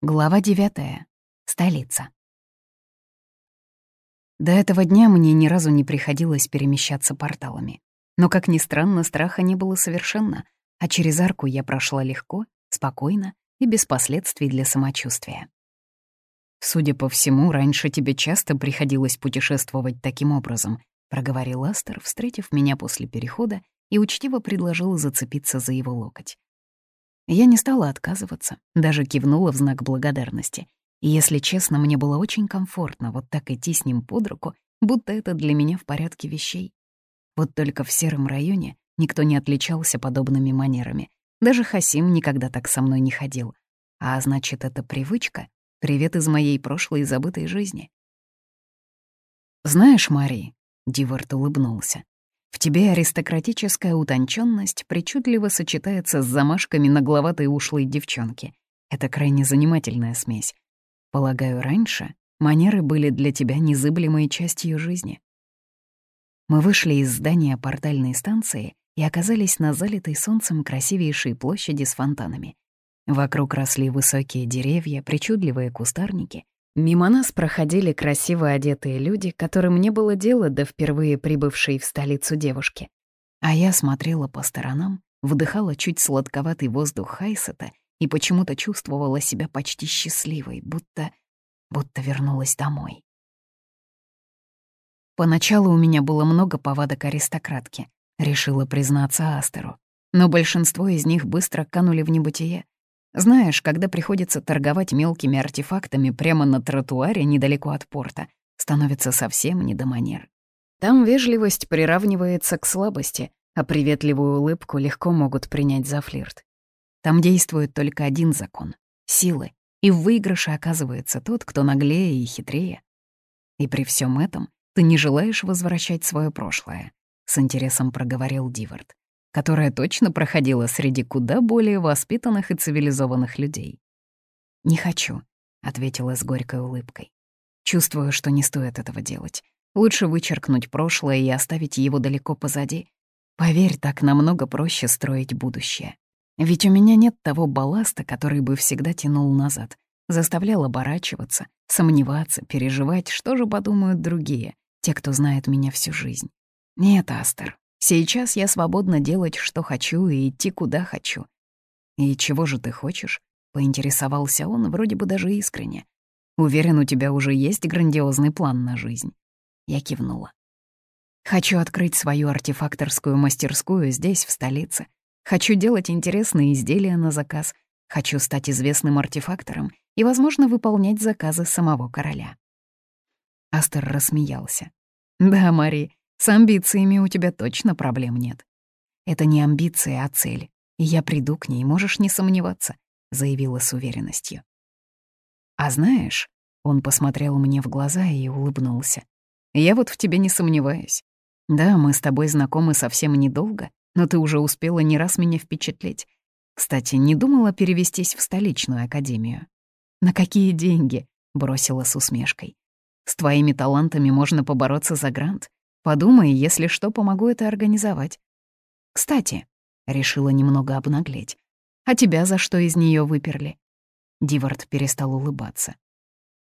Глава 9. Столица. До этого дня мне ни разу не приходилось перемещаться порталами. Но, как ни странно, страха не было совершенно, а через арку я прошла легко, спокойно и без последствий для самочувствия. «Судя по всему, раньше тебе часто приходилось путешествовать таким образом», — проговорил Астер, встретив меня после перехода и учтиво предложил зацепиться за его локоть. Я не стала отказываться, даже кивнула в знак благодарности. И, если честно, мне было очень комфортно вот так идти с ним под руку, будто это для меня в порядке вещей. Вот только в сером районе никто не отличался подобными манерами. Даже Хасим никогда так со мной не ходил. А значит, это привычка — привет из моей прошлой забытой жизни. «Знаешь, Мари», — Дивард улыбнулся, в тебе аристократическая утонченность причудливо сочетается с замашками нагловатой ушлой девчонки. Это крайне занимательная смесь. Полагаю, раньше манеры были для тебя незыблемой частью жизни. Мы вышли из здания портальной станции и оказались на залитой солнцем красивейшей площади с фонтанами. Вокруг росли высокие деревья, причудливые кустарники, Мимо нас проходили красиво одетые люди, которым не было дела до впервые прибывшей в столицу девушки. А я смотрела по сторонам, вдыхала чуть сладковатый воздух Хайсета и почему-то чувствовала себя почти счастливой, будто... будто вернулась домой. Поначалу у меня было много повадок аристократки, решила признаться Астеру. Но большинство из них быстро канули в небытие, знаешь, когда приходится торговать мелкими артефактами прямо на тротуаре недалеко от порта, становится совсем не до манер. Там вежливость приравнивается к слабости, а приветливую улыбку легко могут принять за флирт. Там действует только один закон — силы, и в выигрыше оказывается тот, кто наглее и хитрее. И при всем этом ты не желаешь возвращать свое прошлое, — с интересом проговорил Дивард которая точно проходила среди куда более воспитанных и цивилизованных людей. «Не хочу», — ответила с горькой улыбкой. «Чувствую, что не стоит этого делать. Лучше вычеркнуть прошлое и оставить его далеко позади. Поверь, так намного проще строить будущее. Ведь у меня нет того балласта, который бы всегда тянул назад, заставлял оборачиваться, сомневаться, переживать, что же подумают другие, те, кто знает меня всю жизнь. Нет, Астер, Сейчас я свободна делать, что хочу, и идти, куда хочу. «И чего же ты хочешь?» — поинтересовался он, вроде бы даже искренне. «Уверен, у тебя уже есть грандиозный план на жизнь». Я кивнула. «Хочу открыть свою артефакторскую мастерскую здесь, в столице. Хочу делать интересные изделия на заказ. Хочу стать известным артефактором и, возможно, выполнять заказы самого короля». Астер рассмеялся. «Да, Мари, с амбициями у тебя точно проблем нет. Это не амбиции, а цель. И я приду к ней, можешь не сомневаться, заявила с уверенностью. А знаешь, он посмотрел мне в глаза и улыбнулся. Я вот в тебе не сомневаюсь. Да, мы с тобой знакомы совсем недолго, но ты уже успела не раз меня впечатлить. Кстати, не думала перевестись в столичную академию. На какие деньги? бросила с усмешкой. С твоими талантами можно побороться за грант. Подумай, если что, помогу это организовать. Кстати, решила немного обнаглеть. А тебя за что из нее выперли? Дивард перестал улыбаться.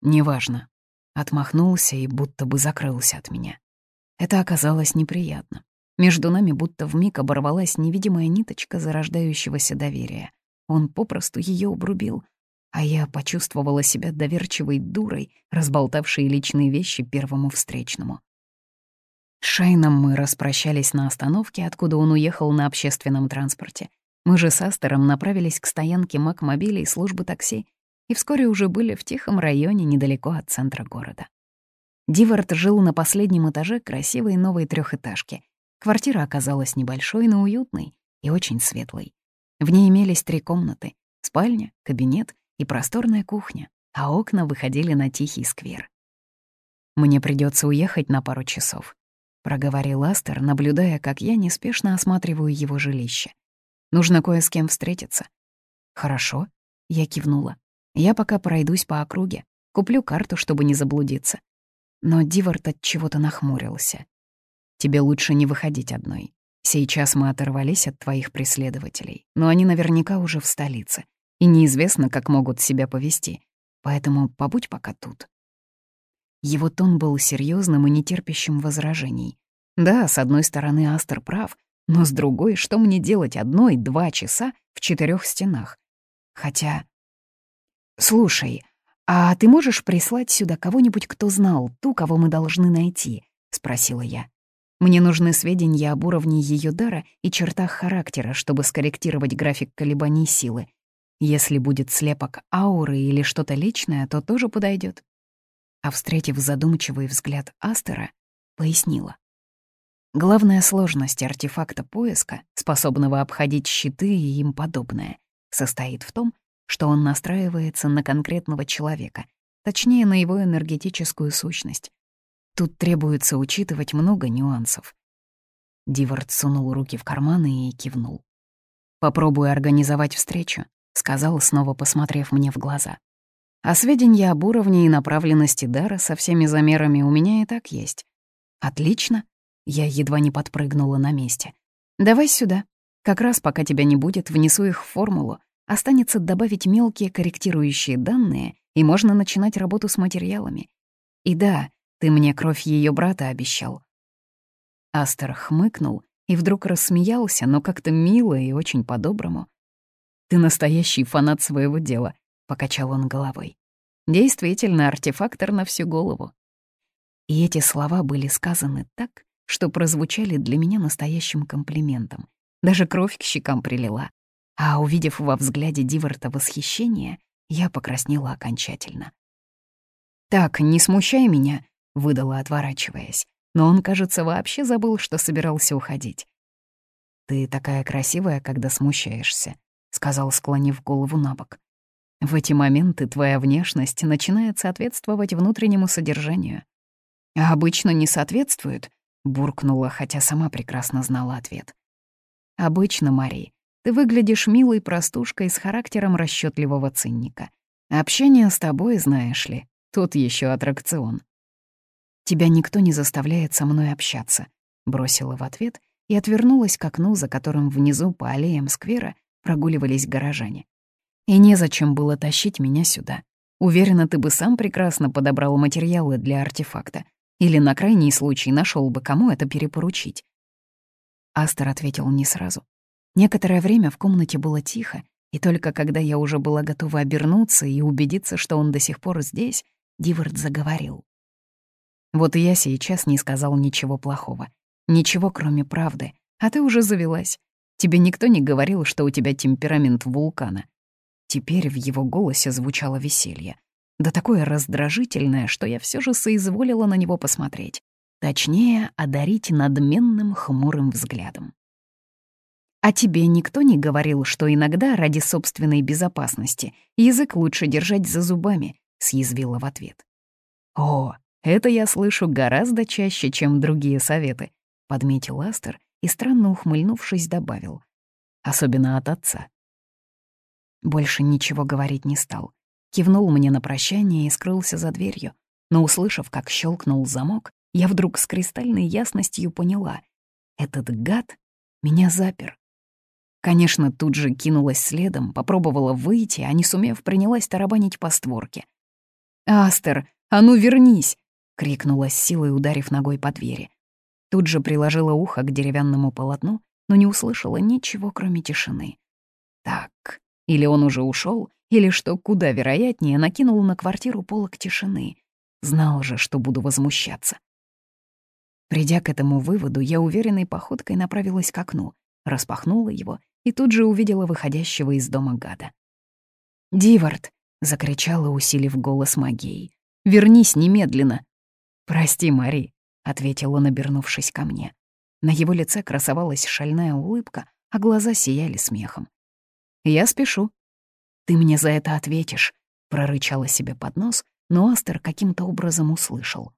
Неважно. Отмахнулся и будто бы закрылся от меня. Это оказалось неприятно. Между нами будто вмиг оборвалась невидимая ниточка зарождающегося доверия. Он попросту ее убрубил, а я почувствовала себя доверчивой дурой, разболтавшей личные вещи первому встречному. С Шайном мы распрощались на остановке, откуда он уехал на общественном транспорте. Мы же с Астером направились к стоянке Макмобилей службы такси и вскоре уже были в тихом районе недалеко от центра города. Дивард жил на последнем этаже красивой новой трехэтажки. Квартира оказалась небольшой, но уютной и очень светлой. В ней имелись три комнаты — спальня, кабинет и просторная кухня, а окна выходили на тихий сквер. Мне придется уехать на пару часов. — проговорил Астер, наблюдая, как я неспешно осматриваю его жилище. «Нужно кое с кем встретиться». «Хорошо», — я кивнула. «Я пока пройдусь по округе, куплю карту, чтобы не заблудиться». Но Дивард от чего-то нахмурился. «Тебе лучше не выходить одной. Сейчас мы оторвались от твоих преследователей, но они наверняка уже в столице. и неизвестно, как могут себя повести. Поэтому побудь пока тут». Его тон был серьезным и нетерпящим возражений. Да, с одной стороны, Астер прав, но с другой, что мне делать одной-два часа в четырех стенах? Хотя... «Слушай, а ты можешь прислать сюда кого-нибудь, кто знал ту, кого мы должны найти?» — спросила я. «Мне нужны сведения об уровне ее дара и чертах характера, чтобы скорректировать график колебаний силы. Если будет слепок ауры или что-то личное, то тоже подойдет. А встретив задумчивый взгляд Астера, пояснила. Главная сложность артефакта поиска, способного обходить щиты и им подобное, состоит в том, что он настраивается на конкретного человека, точнее, на его энергетическую сущность. Тут требуется учитывать много нюансов. Дивард сунул руки в карманы и кивнул. «Попробую организовать встречу», — сказал, снова посмотрев мне в глаза. «А сведения об уровне и направленности дара со всеми замерами у меня и так есть». «Отлично», — я едва не подпрыгнула на месте. «Давай сюда. Как раз пока тебя не будет, внесу их в формулу, Останется добавить мелкие корректирующие данные, и можно начинать работу с материалами. И да, ты мне кровь ее брата обещал. Астер хмыкнул и вдруг рассмеялся, но как-то мило и очень по-доброму. «Ты настоящий фанат своего дела», — покачал он головой. «Действительно, артефактор на всю голову». И эти слова были сказаны так, что прозвучали для меня настоящим комплиментом. Даже кровь к щекам прилила. А увидев во взгляде Диворта восхищение, я покраснела окончательно. «Так, не смущай меня», — выдала, отворачиваясь. Но он, кажется, вообще забыл, что собирался уходить. «Ты такая красивая, когда смущаешься», — сказал, склонив голову на бок. «В эти моменты твоя внешность начинает соответствовать внутреннему содержанию». «А обычно не соответствует», — буркнула, хотя сама прекрасно знала ответ. «Обычно, Мари, ты выглядишь милой простушкой с характером расчетливого цинника. Общение с тобой, знаешь ли, тут еще аттракцион. Тебя никто не заставляет со мной общаться, бросила в ответ и отвернулась к окну, за которым внизу по аллеям сквера прогуливались горожане. И незачем было тащить меня сюда. Уверена, ты бы сам прекрасно подобрал материалы для артефакта. Или на крайний случай нашел бы, кому это перепоручить. Астер ответил не сразу. Некоторое время в комнате было тихо, и только когда я уже была готова обернуться и убедиться, что он до сих пор здесь, Дивард заговорил. «Вот и я сейчас не сказал ничего плохого. Ничего, кроме правды. А ты уже завелась. Тебе никто не говорил, что у тебя темперамент вулкана». Теперь в его голосе звучало веселье. Да такое раздражительное, что я все же соизволила на него посмотреть. Точнее, одарить надменным хмурым взглядом. А тебе никто не говорил, что иногда ради собственной безопасности язык лучше держать за зубами, съязвила в ответ. О, это я слышу гораздо чаще, чем другие советы, подметил Астер и, странно ухмыльнувшись, добавил. Особенно от отца. Больше ничего говорить не стал. Кивнул мне на прощание и скрылся за дверью. Но, услышав, как щелкнул замок, я вдруг с кристальной ясностью поняла. Этот гад меня запер. Конечно, тут же кинулась следом, попробовала выйти, а не сумев, принялась тарабанить по створке. «Астер, а ну вернись!» — крикнула с силой, ударив ногой по двери. Тут же приложила ухо к деревянному полотну, но не услышала ничего, кроме тишины. Так, или он уже ушел, или, что куда вероятнее, накинул на квартиру полок тишины. Знал же, что буду возмущаться. Придя к этому выводу, я уверенной походкой направилась к окну, распахнула его и тут же увидела выходящего из дома гада. «Дивард!» — закричала, усилив голос магией. «Вернись немедленно!» «Прости, Мари», — ответил он, обернувшись ко мне. На его лице красовалась шальная улыбка, а глаза сияли смехом. «Я спешу». «Ты мне за это ответишь», — прорычала себе под нос, но Астер каким-то образом услышал.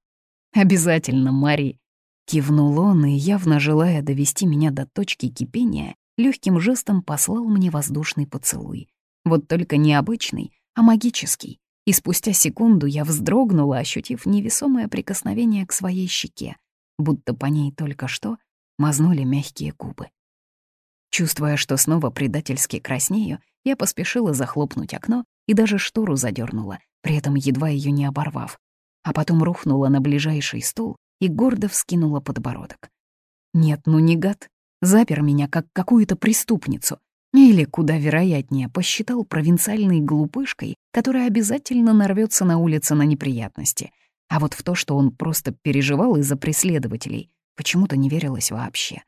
«Обязательно, Мари», — кивнул он и, явно желая довести меня до точки кипения, легким жестом послал мне воздушный поцелуй. Вот только не обычный, а магический. И спустя секунду я вздрогнула, ощутив невесомое прикосновение к своей щеке, будто по ней только что мазнули мягкие губы. Чувствуя, что снова предательски краснею, я поспешила захлопнуть окно и даже штору задернула, при этом едва ее не оборвав. А потом рухнула на ближайший стул и гордо вскинула подбородок. Нет, ну не гад. Запер меня как какую-то преступницу. Или, куда вероятнее, посчитал провинциальной глупышкой, которая обязательно нарвется на улице на неприятности. А вот в то, что он просто переживал из-за преследователей, почему-то не верилось вообще.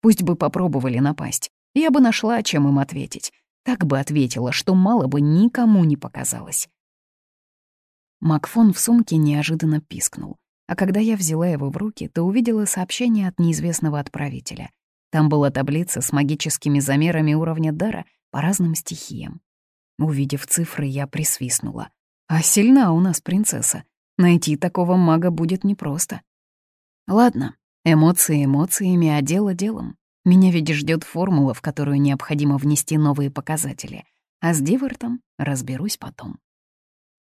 Пусть бы попробовали напасть. Я бы нашла, чем им ответить. Так бы ответила, что мало бы никому не показалось. Макфон в сумке неожиданно пискнул. А когда я взяла его в руки, то увидела сообщение от неизвестного отправителя. Там была таблица с магическими замерами уровня дара по разным стихиям. Увидев цифры, я присвистнула. А сильна у нас принцесса. Найти такого мага будет непросто. Ладно, эмоции эмоциями, а дело делом. Меня ведь ждет формула, в которую необходимо внести новые показатели. А с Дивертом разберусь потом.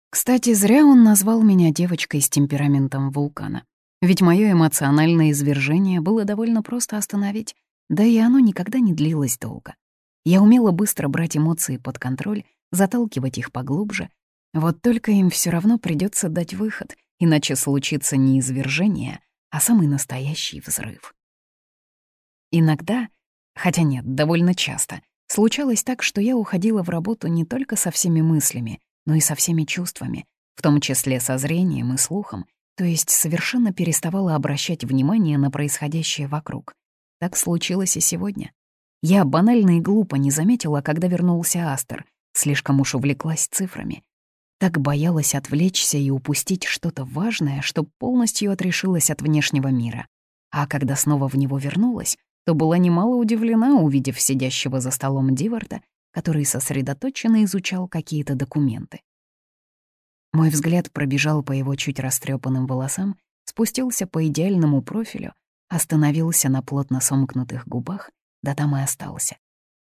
Кстати, зря он назвал меня девочкой с темпераментом вулкана. Ведь мое эмоциональное извержение было довольно просто остановить, да и оно никогда не длилось долго. Я умела быстро брать эмоции под контроль, заталкивать их поглубже. Вот только им все равно придется дать выход, иначе случится не извержение, а самый настоящий взрыв. Иногда, хотя нет, довольно часто, случалось так, что я уходила в работу не только со всеми мыслями, но и со всеми чувствами, в том числе со зрением и слухом, то есть совершенно переставала обращать внимание на происходящее вокруг. Так случилось и сегодня. Я банально и глупо не заметила, когда вернулся Астер, слишком уж увлеклась цифрами. Так боялась отвлечься и упустить что-то важное, что полностью отрешилась от внешнего мира. А когда снова в него вернулась, то была немало удивлена, увидев сидящего за столом Диварда который сосредоточенно изучал какие-то документы. Мой взгляд пробежал по его чуть растрепанным волосам, спустился по идеальному профилю, остановился на плотно сомкнутых губах, да там и остался.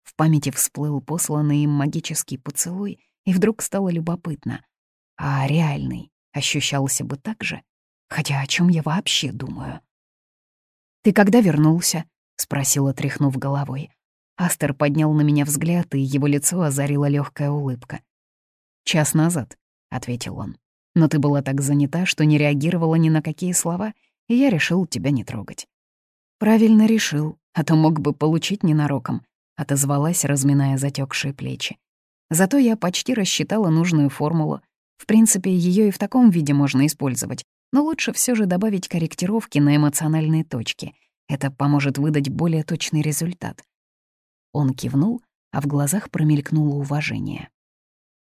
В памяти всплыл посланный им магический поцелуй, и вдруг стало любопытно. А реальный ощущался бы так же? Хотя о чем я вообще думаю? «Ты когда вернулся?» — спросила, тряхнув головой. Астер поднял на меня взгляд, и его лицо озарила легкая улыбка. «Час назад», — ответил он. «Но ты была так занята, что не реагировала ни на какие слова, и я решил тебя не трогать». «Правильно решил, а то мог бы получить ненароком», — отозвалась, разминая затекшие плечи. Зато я почти рассчитала нужную формулу. В принципе, ее и в таком виде можно использовать, но лучше все же добавить корректировки на эмоциональные точки. Это поможет выдать более точный результат. Он кивнул, а в глазах промелькнуло уважение.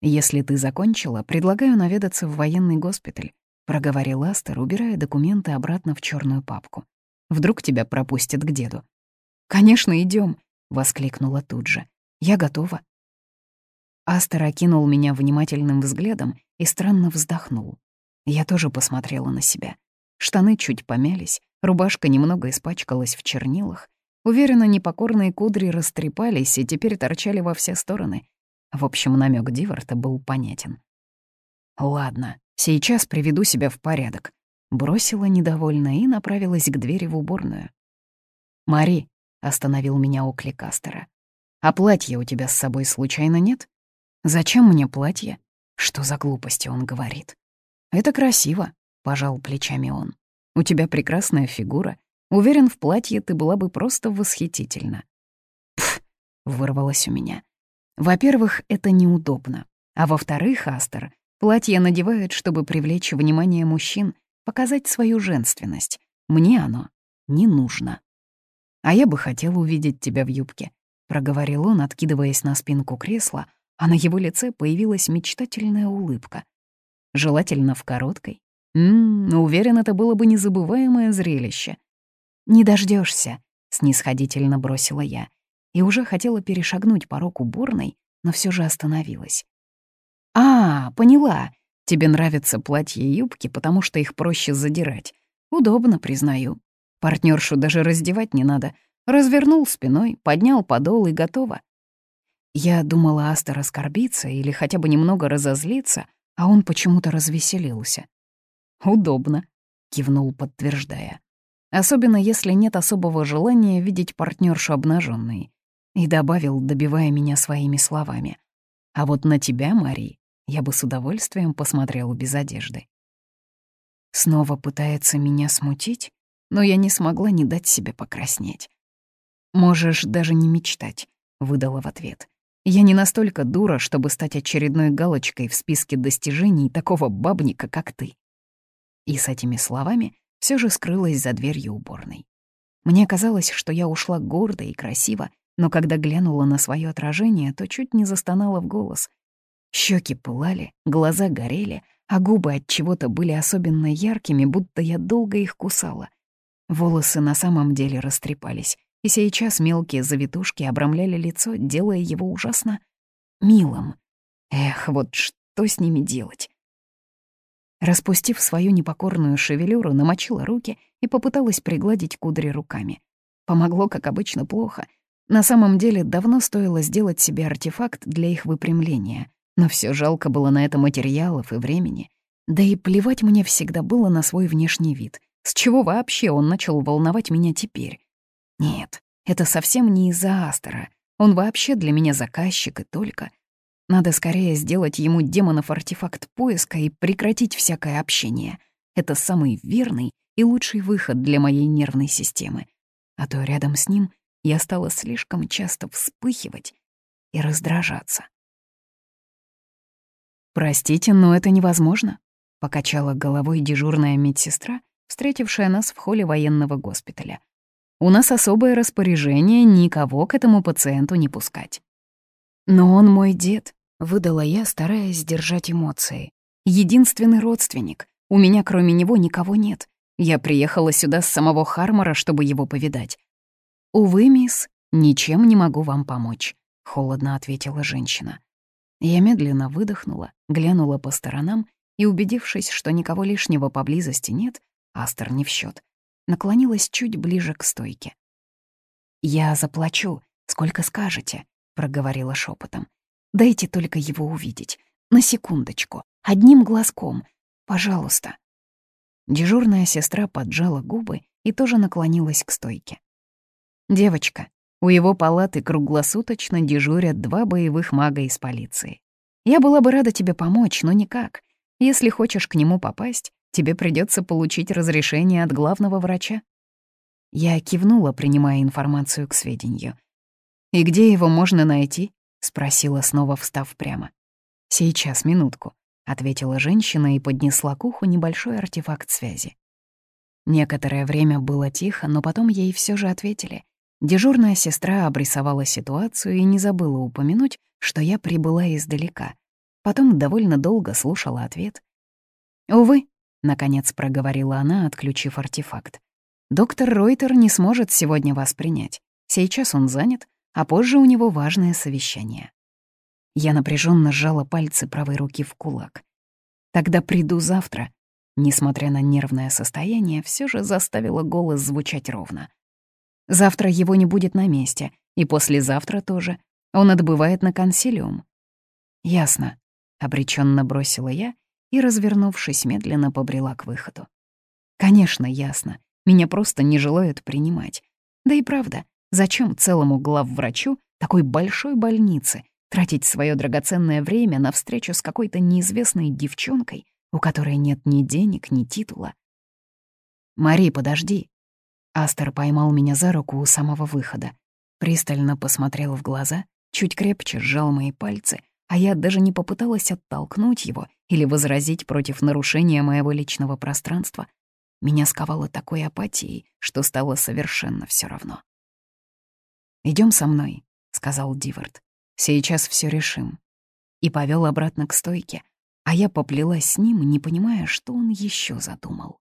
«Если ты закончила, предлагаю наведаться в военный госпиталь», — проговорил Астер, убирая документы обратно в черную папку. «Вдруг тебя пропустят к деду?» «Конечно, идем, воскликнула тут же. «Я готова». Астер окинул меня внимательным взглядом и странно вздохнул. Я тоже посмотрела на себя. Штаны чуть помялись, рубашка немного испачкалась в чернилах, Уверена, непокорные кудри растрепались и теперь торчали во все стороны. В общем, намек Диварта был понятен. «Ладно, сейчас приведу себя в порядок», — бросила недовольно и направилась к двери в уборную. «Мари», — остановил меня оклик Астера, — «а платья у тебя с собой случайно нет? Зачем мне платье? Что за глупости он говорит?» «Это красиво», — пожал плечами он. «У тебя прекрасная фигура, Уверен, в платье ты была бы просто восхитительна. Пф, вырвалось у меня. Во-первых, это неудобно. А во-вторых, Астер, платье надевают, чтобы привлечь внимание мужчин, показать свою женственность. Мне оно не нужно. А я бы хотел увидеть тебя в юбке, проговорил он, откидываясь на спинку кресла, а на его лице появилась мечтательная улыбка. Желательно в короткой. Ммм, уверен, это было бы незабываемое зрелище. «Не дождешься, снисходительно бросила я, и уже хотела перешагнуть порог уборной, но все же остановилась. «А, поняла. Тебе нравятся платья и юбки, потому что их проще задирать. Удобно, признаю. Партнершу даже раздевать не надо. Развернул спиной, поднял подол и готово. Я думала, Астер оскорбится или хотя бы немного разозлится, а он почему-то развеселился. «Удобно», — кивнул, подтверждая. Особенно если нет особого желания видеть партнершу обнаженной. и добавил, добивая меня своими словами. «А вот на тебя, Мари, я бы с удовольствием посмотрел без одежды». Снова пытается меня смутить, но я не смогла не дать себе покраснеть. «Можешь даже не мечтать», — выдала в ответ. «Я не настолько дура, чтобы стать очередной галочкой в списке достижений такого бабника, как ты». И с этими словами все же скрылась за дверью уборной. Мне казалось, что я ушла гордо и красиво, но когда глянула на свое отражение, то чуть не застонала в голос. Щеки пылали, глаза горели, а губы от чего-то были особенно яркими, будто я долго их кусала. Волосы на самом деле растрепались, и сейчас мелкие завитушки обрамляли лицо, делая его ужасно милым. Эх, вот что с ними делать? Распустив свою непокорную шевелюру, намочила руки и попыталась пригладить кудри руками. Помогло, как обычно, плохо. На самом деле, давно стоило сделать себе артефакт для их выпрямления, но все жалко было на это материалов и времени. Да и плевать мне всегда было на свой внешний вид. С чего вообще он начал волновать меня теперь? Нет, это совсем не из-за Астера. Он вообще для меня заказчик и только. Надо скорее сделать ему демонов артефакт поиска и прекратить всякое общение. Это самый верный и лучший выход для моей нервной системы. А то рядом с ним я стала слишком часто вспыхивать и раздражаться. «Простите, но это невозможно», — покачала головой дежурная медсестра, встретившая нас в холле военного госпиталя. «У нас особое распоряжение никого к этому пациенту не пускать». «Но он мой дед», — выдала я, стараясь сдержать эмоции. «Единственный родственник. У меня кроме него никого нет. Я приехала сюда с самого Хармора, чтобы его повидать». «Увы, мисс, ничем не могу вам помочь», — холодно ответила женщина. Я медленно выдохнула, глянула по сторонам и, убедившись, что никого лишнего поблизости нет, Астер не в счет, наклонилась чуть ближе к стойке. «Я заплачу, сколько скажете», — проговорила шепотом. Дайте только его увидеть. На секундочку. Одним глазком. Пожалуйста». Дежурная сестра поджала губы и тоже наклонилась к стойке. «Девочка, у его палаты круглосуточно дежурят два боевых мага из полиции. Я была бы рада тебе помочь, но никак. Если хочешь к нему попасть, тебе придется получить разрешение от главного врача». Я кивнула, принимая информацию к сведению. «И где его можно найти?» — спросила, снова встав прямо. «Сейчас, минутку», — ответила женщина и поднесла к уху небольшой артефакт связи. Некоторое время было тихо, но потом ей все же ответили. Дежурная сестра обрисовала ситуацию и не забыла упомянуть, что я прибыла издалека. Потом довольно долго слушала ответ. «Увы», — наконец проговорила она, отключив артефакт. «Доктор Ройтер не сможет сегодня вас принять. Сейчас он занят, а позже у него важное совещание. Я напряженно сжала пальцы правой руки в кулак. Тогда приду завтра. Несмотря на нервное состояние, все же заставила голос звучать ровно. Завтра его не будет на месте, и послезавтра тоже. Он отбывает на консилиум. Ясно, обреченно бросила я и, развернувшись, медленно побрела к выходу. Конечно, ясно. Меня просто не желают принимать. Да и правда, Зачем целому главврачу такой большой больницы тратить свое драгоценное время на встречу с какой-то неизвестной девчонкой, у которой нет ни денег, ни титула? «Мари, подожди!» Астер поймал меня за руку у самого выхода. Пристально посмотрел в глаза, чуть крепче сжал мои пальцы, а я даже не попыталась оттолкнуть его или возразить против нарушения моего личного пространства. Меня сковало такой апатией, что стало совершенно все равно. Идем со мной», — сказал Дивард. «Сейчас все решим». И повел обратно к стойке, а я поплелась с ним, не понимая, что он еще задумал.